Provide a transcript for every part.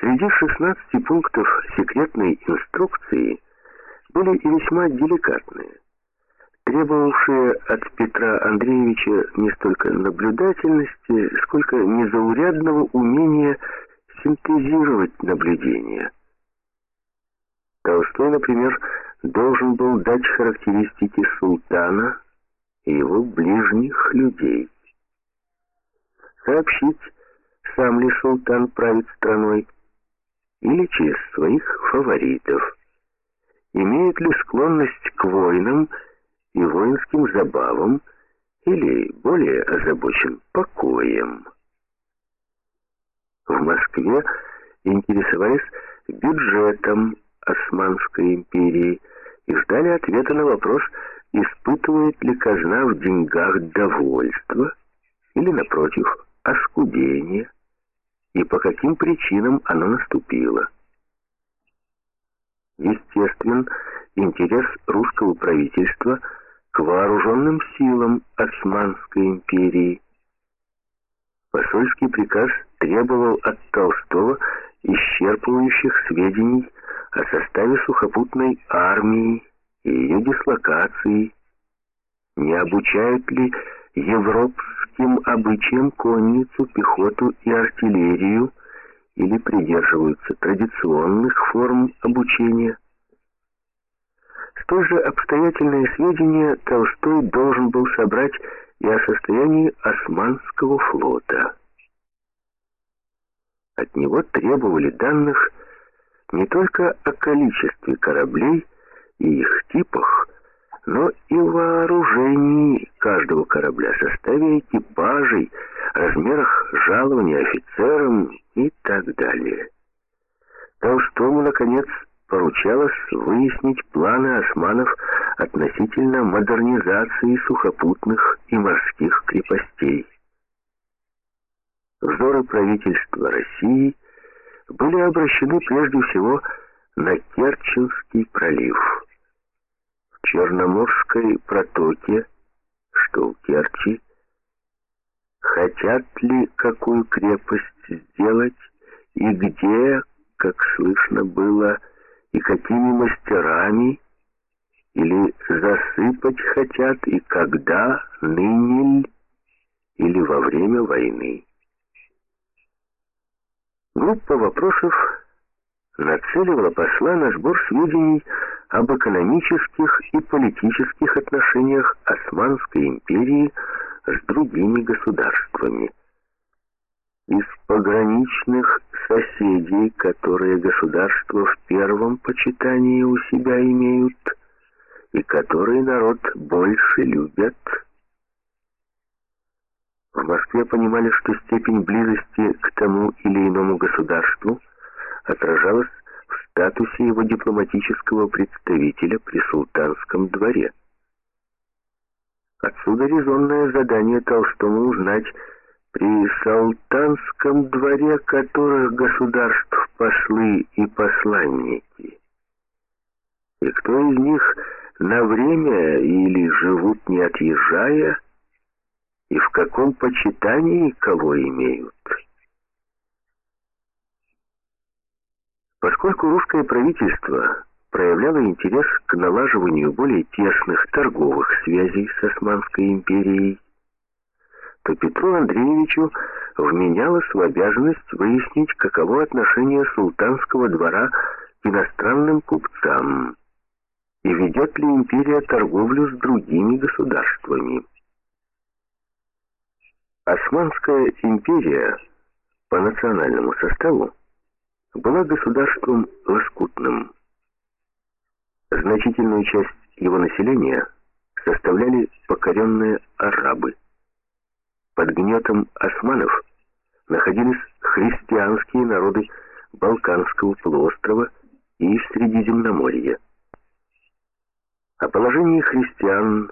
Среди 16 пунктов секретной инструкции были и весьма деликатные, требовавшие от Петра Андреевича не столько наблюдательности, сколько незаурядного умения синтезировать наблюдения. Толстой, например, должен был дать характеристики султана и его ближних людей. Сообщить, сам ли султан правит страной, или через своих фаворитов. Имеет ли склонность к войнам и воинским забавам, или более озабочен покоем. В Москве интересовались бюджетом Османской империи и ждали ответа на вопрос, испытывает ли казна в деньгах довольство или, напротив, оскудение и по каким причинам оно наступило. Естествен интерес русского правительства к вооруженным силам Османской империи. Посольский приказ требовал от Толстого исчерпывающих сведений о составе сухопутной армии и ее дислокации, не обучают ли европским обычаям конницу, пехоту и артиллерию или придерживаются традиционных форм обучения. Столь же обстоятельные сведения Толстой должен был собрать и о состоянии Османского флота. От него требовали данных не только о количестве кораблей и их типах, но и вооружении каждого корабля, составе экипажей, размерах жалования офицерам и так далее. Толстому, наконец, поручалось выяснить планы османов относительно модернизации сухопутных и морских крепостей. Взоры правительства России были обращены прежде всего на Керченский пролив. Черноморской протоке, что у Керчи, хотят ли какую крепость сделать и где, как слышно было, и какими мастерами, или засыпать хотят и когда, ныне или во время войны. Группа вопросов нацеливала посла на сбор сведений об экономических и политических отношениях Османской империи с другими государствами. Из пограничных соседей, которые государства в первом почитании у себя имеют, и которые народ больше любят. В Москве понимали, что степень близости к тому или иному государству отражалась статусе его дипломатического представителя при султанском дворе. Отсюда резонное задание Толстому узнать, при султанском дворе которых государств послы и посланники, и кто из них на время или живут не отъезжая, и в каком почитании кого имеют. Поскольку русское правительство проявляло интерес к налаживанию более тесных торговых связей с Османской империей, то Петру Андреевичу вменялось в обязанность выяснить, каково отношение султанского двора к иностранным купцам и ведет ли империя торговлю с другими государствами. Османская империя по национальному составу была государством лоскутным. Значительную часть его населения составляли покоренные арабы. Под гнетом османов находились христианские народы Балканского полуострова и Средиземноморья. О положении христиан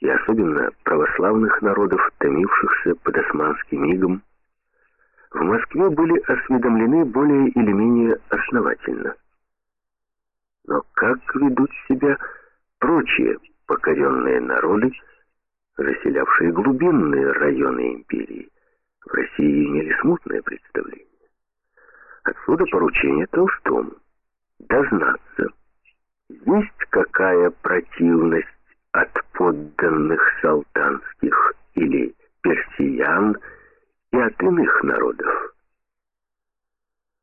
и особенно православных народов, томившихся под османским игом, в Москве были осведомлены более или менее основательно. Но как ведут себя прочие покоренные народы, заселявшие глубинные районы империи, в России имели смутное представление. Отсюда поручение Толстому. Дознаться, есть какая противность от подданных салтанских или персиян и от иных народов.